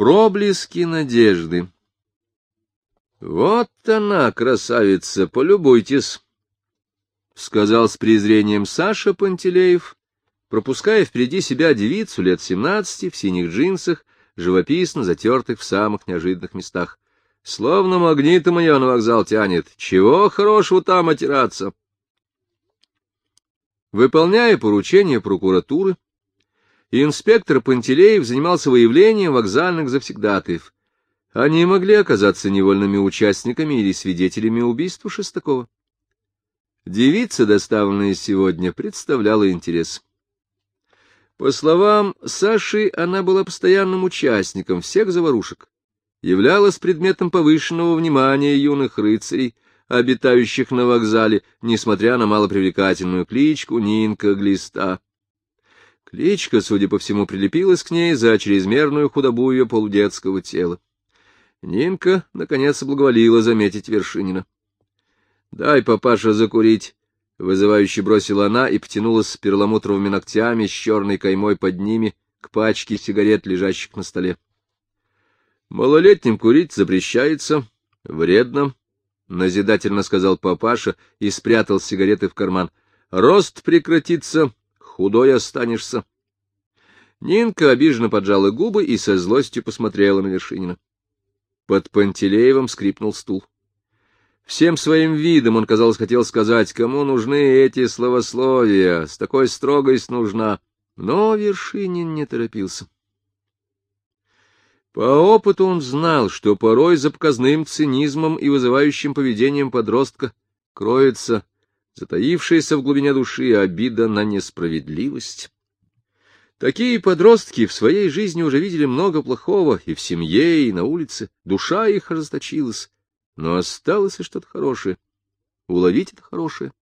Проблески надежды. Вот она, красавица, полюбуйтесь, — сказал с презрением Саша Пантелеев, пропуская впереди себя девицу лет семнадцати в синих джинсах, живописно затертых в самых неожиданных местах. Словно магнитом ее на вокзал тянет. Чего хорошего там отираться? Выполняя поручение прокуратуры, инспектор Пантелеев занимался выявлением вокзальных завсегдатаев. Они могли оказаться невольными участниками или свидетелями убийства Шестакова. Девица, доставленная сегодня, представляла интерес. По словам Саши, она была постоянным участником всех заварушек, являлась предметом повышенного внимания юных рыцарей, обитающих на вокзале, несмотря на малопривлекательную кличку Нинка Глиста. Кличка, судя по всему, прилепилась к ней за чрезмерную худобу ее полудетского тела. Нинка, наконец, благоволила заметить Вершинина. — Дай, папаша, закурить, — вызывающе бросила она и потянулась с перламутровыми ногтями с черной каймой под ними к пачке сигарет, лежащих на столе. — Малолетним курить запрещается, вредно, — назидательно сказал папаша и спрятал сигареты в карман. — Рост прекратится, худой останешься. Нинка обиженно поджала губы и со злостью посмотрела на Вершинина. Под Пантелеевым скрипнул стул. Всем своим видом он, казалось, хотел сказать, кому нужны эти словословия, с такой строгость нужна. Но Вершинин не торопился. По опыту он знал, что порой за показным цинизмом и вызывающим поведением подростка кроется затаившаяся в глубине души обида на несправедливость. Такие подростки в своей жизни уже видели много плохого и в семье, и на улице. Душа их ожесточилась, но осталось и что-то хорошее. Уловить это хорошее,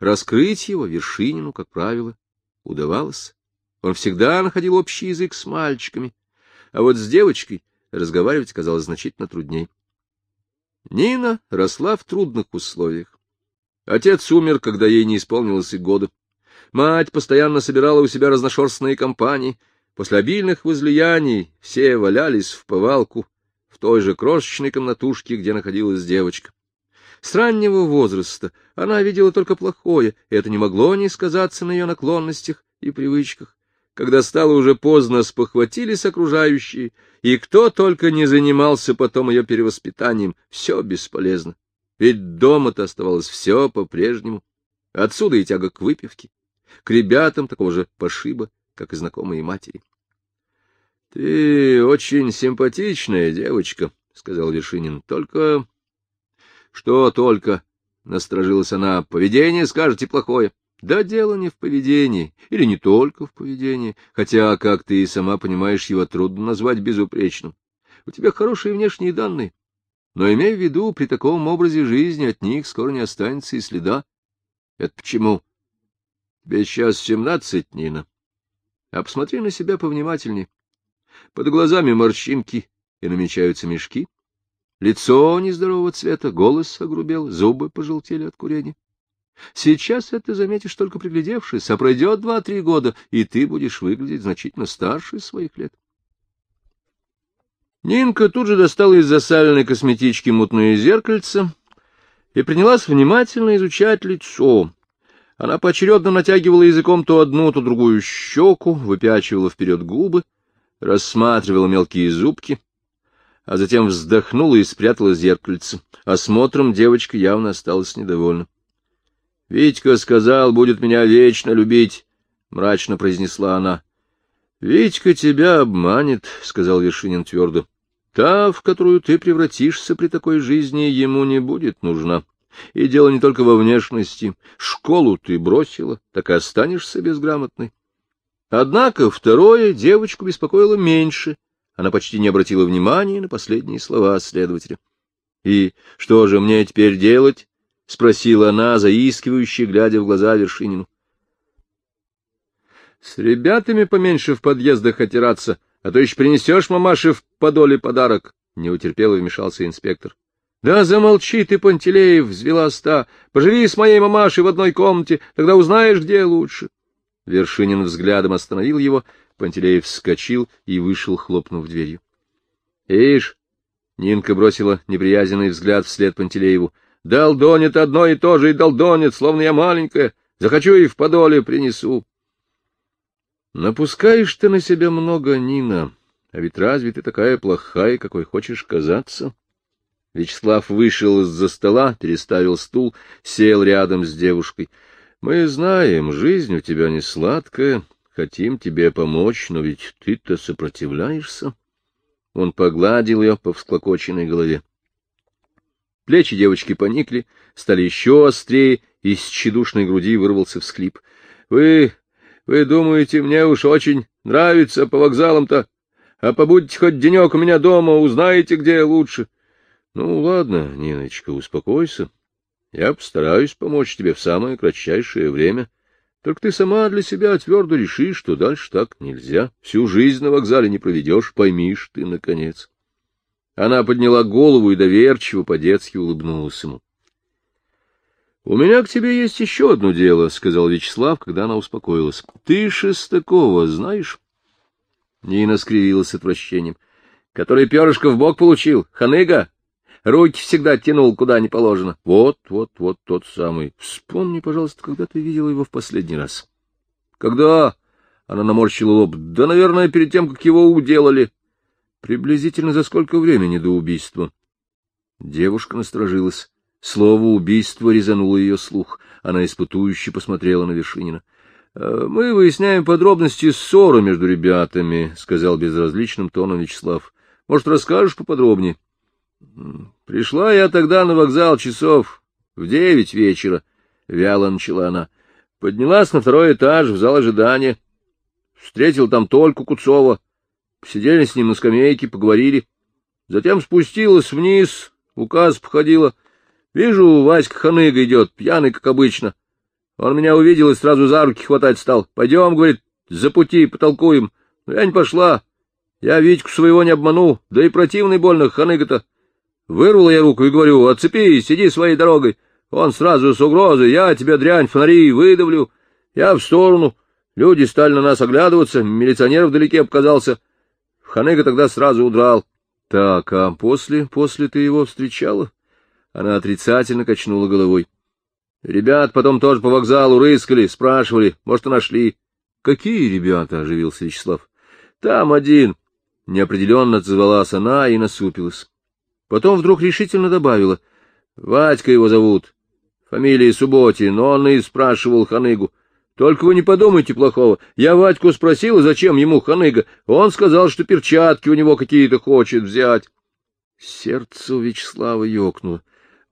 раскрыть его Вершинину, как правило, удавалось. Он всегда находил общий язык с мальчиками, а вот с девочкой разговаривать казалось значительно трудней. Нина росла в трудных условиях. Отец умер, когда ей не исполнилось и года. Мать постоянно собирала у себя разношерстные компании. После обильных возлияний все валялись в повалку в той же крошечной комнатушке, где находилась девочка. С раннего возраста она видела только плохое, и это не могло не сказаться на ее наклонностях и привычках. Когда стало уже поздно, спохватились окружающие, и кто только не занимался потом ее перевоспитанием, все бесполезно. Ведь дома-то оставалось все по-прежнему. Отсюда и тяга к выпивке, к ребятам такого же пошиба, как и знакомые матери. — Ты очень симпатичная девочка, — сказал Вершинин. — Только... — Что только? — насторожилась она. — Поведение, скажете, плохое. Да дело не в поведении, или не только в поведении, хотя, как ты и сама понимаешь, его трудно назвать безупречным. У тебя хорошие внешние данные, но имей в виду, при таком образе жизни от них скоро не останется и следа. Это почему? Тебе сейчас семнадцать, Нина. А посмотри на себя повнимательней. Под глазами морщинки и намечаются мешки. Лицо нездорового цвета, голос огрубел, зубы пожелтели от курения. Сейчас это заметишь только приглядевшись, а пройдет два-три года, и ты будешь выглядеть значительно старше своих лет. Нинка тут же достала из засаленной косметички мутное зеркальце и принялась внимательно изучать лицо. Она поочередно натягивала языком то одну, то другую щеку, выпячивала вперед губы, рассматривала мелкие зубки, а затем вздохнула и спрятала зеркальце. Осмотром девочка явно осталась недовольна. — Витька сказал, будет меня вечно любить, — мрачно произнесла она. — Витька тебя обманет, — сказал Вершинин твердо. — Та, в которую ты превратишься при такой жизни, ему не будет нужна. И дело не только во внешности. Школу ты бросила, так и останешься безграмотной. Однако второе девочку беспокоило меньше. Она почти не обратила внимания на последние слова следователя. — И что же мне теперь делать? — спросила она, заискивающе, глядя в глаза Вершинину. — С ребятами поменьше в подъездах отираться, а то еще принесешь мамаше в подоле подарок, — не утерпел и вмешался инспектор. Да замолчи ты, Пантелеев, взвела ста. Поживи с моей мамашей в одной комнате, тогда узнаешь, где лучше. Вершинин взглядом остановил его, Пантелеев вскочил и вышел, хлопнув дверью. — Ишь! — Нинка бросила неприязненный взгляд вслед Пантелееву. — Долдонит одно и то же, и долдонит, словно я маленькая. Захочу и в подоле принесу. — Напускаешь ты на себя много, Нина, а ведь разве ты такая плохая, какой хочешь казаться? Вячеслав вышел из-за стола, переставил стул, сел рядом с девушкой. — Мы знаем, жизнь у тебя не сладкая, хотим тебе помочь, но ведь ты-то сопротивляешься. Он погладил ее по всклокоченной голове. Плечи девочки поникли, стали еще острее, из тщедушной груди вырвался всхлип. — Вы... вы думаете, мне уж очень нравится по вокзалам-то? А побудьте хоть денек у меня дома, узнаете, где лучше. — Ну, ладно, Ниночка, успокойся. Я постараюсь помочь тебе в самое кратчайшее время. Только ты сама для себя твердо решишь, что дальше так нельзя. Всю жизнь на вокзале не проведешь, поймишь ты, наконец. Она подняла голову и доверчиво по-детски улыбнулась ему. — У меня к тебе есть еще одно дело, — сказал Вячеслав, когда она успокоилась. — Ты Шестакова знаешь? Нина скривилась с отвращением. — Который перышко в бок получил? Ханыга? Руки всегда тянул, куда не положено. Вот, вот, вот тот самый. Вспомни, пожалуйста, когда ты видела его в последний раз. — Когда? — она наморщила лоб. — Да, наверное, перед тем, как его уделали. — Приблизительно за сколько времени до убийства? Девушка насторожилась. Слово «убийство» резануло ее слух. Она испытующе посмотрела на Вершинина. «Э, — Мы выясняем подробности ссоры между ребятами, — сказал безразличным тоном Вячеслав. — Может, расскажешь поподробнее? — Пришла я тогда на вокзал часов в девять вечера, — вяло начала она. Поднялась на второй этаж в зал ожидания. Встретил там только Куцова. Посидели с ним на скамейке, поговорили. Затем спустилась вниз, указ походила — Вижу, Васька Ханыга идет, пьяный, как обычно. Он меня увидел и сразу за руки хватать стал. Пойдем, говорит, за пути потолкуем. Но я не пошла. Я Витьку своего не обману, да и противный больно, Ханыга-то. Вырвала я руку и говорю, отцепись, сиди своей дорогой. Он сразу с угрозой, я тебе дрянь фонари выдавлю. Я в сторону. Люди стали на нас оглядываться, милиционер вдалеке показался. Ханыга тогда сразу удрал. Так, а после, после ты его встречала? Она отрицательно качнула головой. Ребят потом тоже по вокзалу рыскали, спрашивали, может, и нашли. — Какие ребята? — оживился Вячеслав. — Там один. Неопределенно отзывалась она и насупилась. Потом вдруг решительно добавила. — Вадька его зовут. Фамилия Субботин, он и спрашивал Ханыгу. Только вы не подумайте плохого. Я Вадьку спросила, зачем ему Ханыга. Он сказал, что перчатки у него какие-то хочет взять. Сердце у Вячеслава ёкнуло.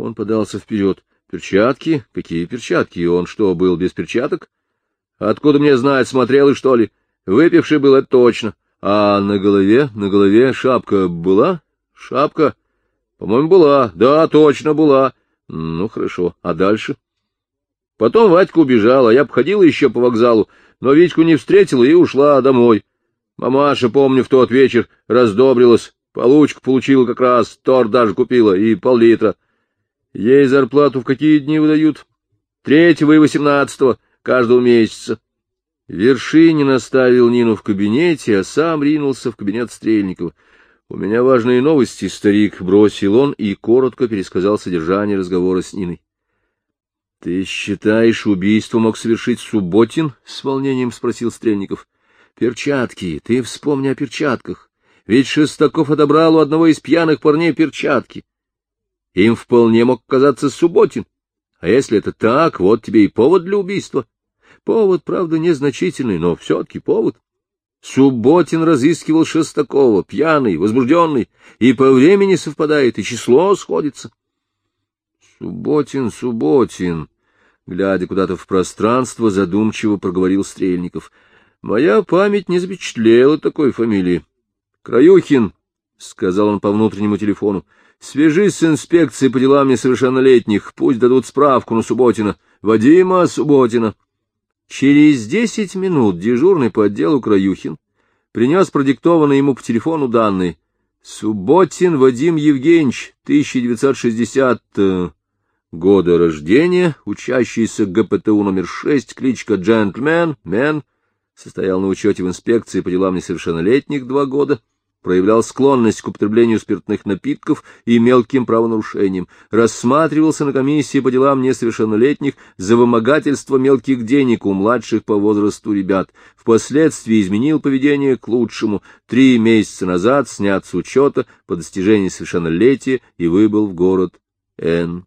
Он подался вперед. Перчатки? Какие перчатки? Он что, был без перчаток? Откуда мне знать, смотрел и что ли? Выпивший был, это точно. А на голове, на голове шапка была? Шапка? По-моему, была. Да, точно была. Ну, хорошо. А дальше? Потом Вадька убежала, я обходила еще по вокзалу, но Витьку не встретила и ушла домой. Мамаша, помню, в тот вечер раздобрилась, получку получила как раз, торт даже купила и пол-литра. Ей зарплату в какие дни выдают? Третьего и восемнадцатого каждого месяца. Вершинин оставил Нину в кабинете, а сам ринулся в кабинет Стрельникова. — У меня важные новости, старик, — бросил он и коротко пересказал содержание разговора с Ниной. — Ты считаешь, убийство мог совершить Субботин? — с волнением спросил Стрельников. — Перчатки. Ты вспомни о перчатках. Ведь Шестаков отобрал у одного из пьяных парней перчатки. Им вполне мог казаться Субботин. А если это так, вот тебе и повод для убийства. Повод, правда, незначительный, но все-таки повод. Субботин разыскивал Шестакова, пьяный, возбужденный, и по времени совпадает, и число сходится. Субботин, Субботин, глядя куда-то в пространство, задумчиво проговорил Стрельников. Моя память не запечатлела такой фамилии. Краюхин, — сказал он по внутреннему телефону, — Свяжись с инспекцией по делам несовершеннолетних, пусть дадут справку на Субботина. Вадима Субботина. Через десять минут дежурный по отделу Краюхин принес продиктованные ему по телефону данные. Субботин Вадим Евгеньевич, 1960 э, года рождения, учащийся ГПТУ номер 6, кличка Джентльмен, Мен, состоял на учете в инспекции по делам несовершеннолетних два года, проявлял склонность к употреблению спиртных напитков и мелким правонарушениям, рассматривался на комиссии по делам несовершеннолетних за вымогательство мелких денег у младших по возрасту ребят, впоследствии изменил поведение к лучшему, три месяца назад снят с учета по достижении совершеннолетия и выбыл в город Н.